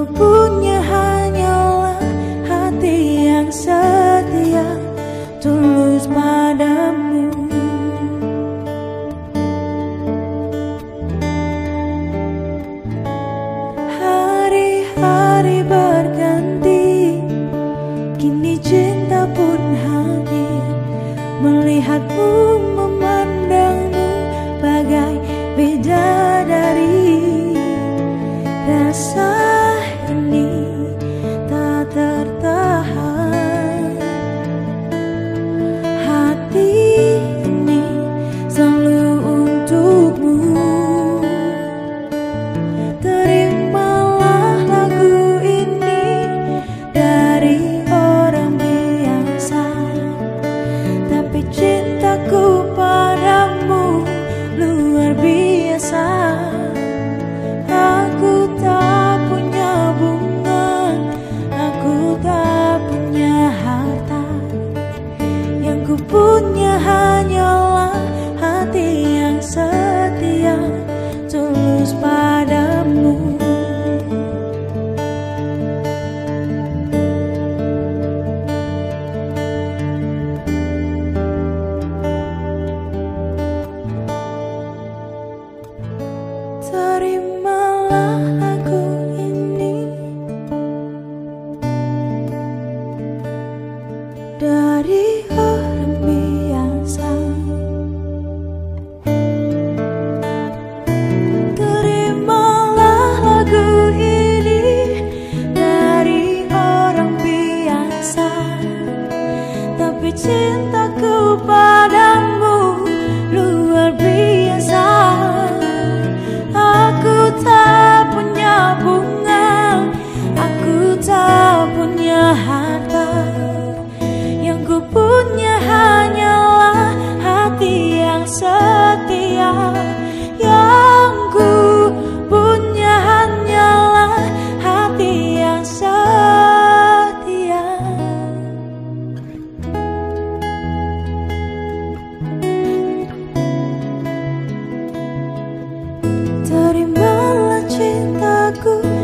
Rasa ini 자꾸